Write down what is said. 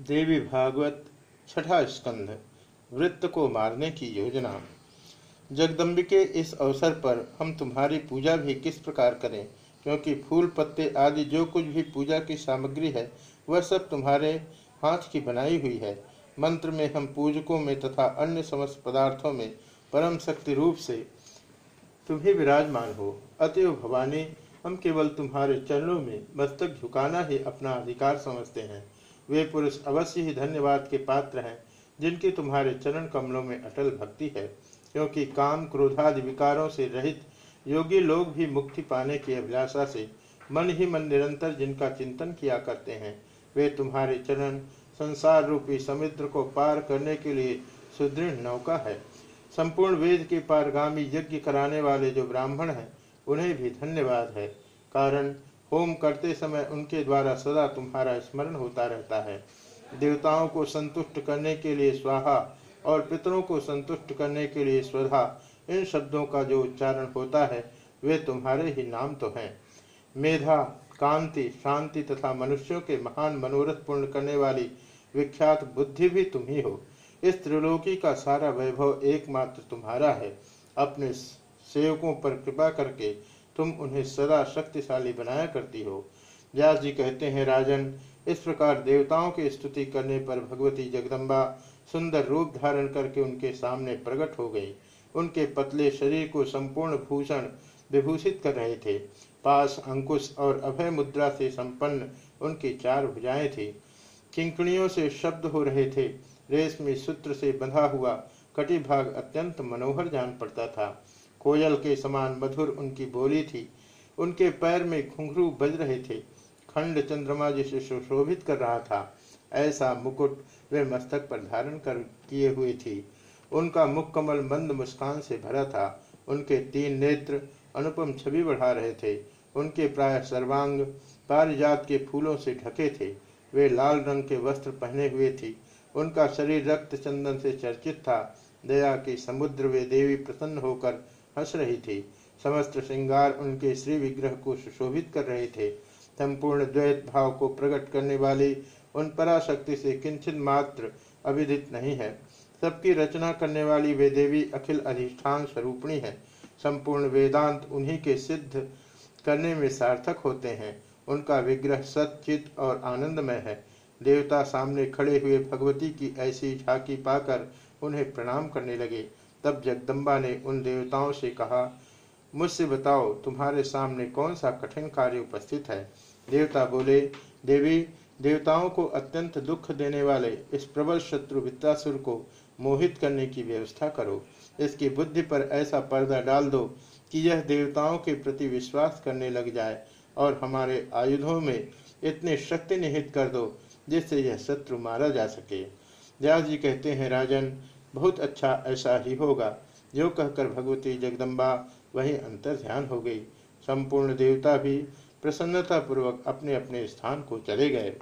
देवी भागवत, छठा स्कंध, वृत्त को मारने की योजना। जगदम्बिके, इस अवसर पर हम तुम्हारी पूजा भी किस प्रकार करें? क्योंकि फूल, पत्ते आदि जो कुछ भी पूजा की सामग्री है, वह सब तुम्हारे हाथ की बनाई हुई है। मंत्र में हम पूजकों में तथा अन्य समस्त पदार्थों में परम शक्ति रूप से तुम्हें विराजमान हो। अतएव भवानी, हम केवल तुम्हारे चरणों में मस्तक झुकाना ही अपना अधिकार समझते हैं। वे पुरुष अवश्य ही धन्यवाद के पात्र हैं, जिनकी तुम्हारे चरण कमलों में अटल भक्ति है, क्योंकि काम क्रोधादि विकारों से रहित योगी लोग भी मुक्ति पाने की अभिलाषा से मन ही मन निरंतर जिनका चिंतन किया करते हैं, वे तुम्हारे चरण संसार रूपी समुद्र को पार करने के लिए सुदृढ़ नौका है। संपूर्ण वेद के पारगामी यज्ञ कराने वाले जो ब्राह्मण हैं, उन्हें भी धन्यवाद है, कारण होम करते समय उनके द्वारा सदा तुम्हारा स्मरण होता रहता है। देवताओं को संतुष्ट करने के लिए स्वाहा और पितरों को संतुष्ट करने के लिए स्वधा इन शब्दों का जो उच्चारण होता है, वे तुम्हारे ही नाम तो हैं। मेधा, कांति, शांति तथा मनुष्यों के महान मनोरथ पूर्ण करने वाली विख्यात बुद्धि भी तुम ही हो। इस त्रिलोकी का सारा वैभव एकमात्र तुम्हारा है। अपने सेवकों पर कृपा करके तुम उन्हें सदा शक्तिशाली बनाया करती हो। व्यास जी कहते हैं, राजन, इस प्रकार देवताओं की स्तुति करने पर भगवती जगदम्बा सुंदर रूप धारण करके उनके सामने प्रकट हो गई। उनके पतले शरीर को संपूर्ण भूषण विभूषित कर रहे थे। पास अंकुश और अभय मुद्रा से संपन्न उनकी चार भुजाएँ थी। किंकणियों से शब्द हो रहे थे। रेशमी सूत्र से बंधा हुआ कटिभाग अत्यंत मनोहर जान पड़ता था। कोयल के समान मधुर उनकी बोली थी। उनके पैर में घुंघरू बज रहे थे। खंड चंद्रमा जिसे सुशोभित कर रहा था, ऐसा मुकुट वे मस्तक पर धारण कर किए हुए थी। उनका मुख कमल मंद मुस्कान से भरा था। उनके तीन नेत्र अनुपम छवि बढ़ा रहे थे। उनके प्राय सर्वांग पारिजात के फूलों से ढके थे। वे लाल रंग के वस्त्र पहने हुए थी। उनका शरीर रक्त चंदन से चर्चित था। दया के समुद्र वे देवी प्रसन्न होकर हंस रही थी। समस्त श्रृंगार उनके श्री विग्रह को सुशोभित कर रहे थे। संपूर्ण द्वैत भाव को प्रकट करने वाली उन पराशक्ति से किंचित मात्र अभिदित नहीं है। सबकी रचना करने वाली वे देवी अखिल अधिष्ठान स्वरूपणी है। संपूर्ण वेदांत उन्हीं के सिद्ध करने में सार्थक होते हैं। उनका विग्रह सचित और आनंदमय है। देवता सामने खड़े हुए भगवती की ऐसी झांकी पाकर उन्हें प्रणाम करने लगे। तब जगदम्बा ने उन देवताओं से कहा, मुझसे बताओ, तुम्हारे सामने कौन सा कठिन कार्य उपस्थित है? देवता बोले, देवी, देवताओं को अत्यंत दुख देने वाले इस प्रबल शत्रु वित्तासुर को मोहित करने की व्यवस्था करो। इसकी बुद्धि पर ऐसा पर्दा डाल दो कि यह देवताओं के प्रति विश्वास करने लग जाए और हमारे आयुधों में इतनी शक्ति निहित कर दो जिससे यह शत्रु मारा जा सके। व्यास जी कहते हैं, राजन बहुत अच्छा ऐसा ही होगा। जो कहकर भगवती जगदम्बा वही अंतर ध्यान हो गई। संपूर्ण देवता भी प्रसन्नता पूर्वक अपने अपने स्थान को चले गए।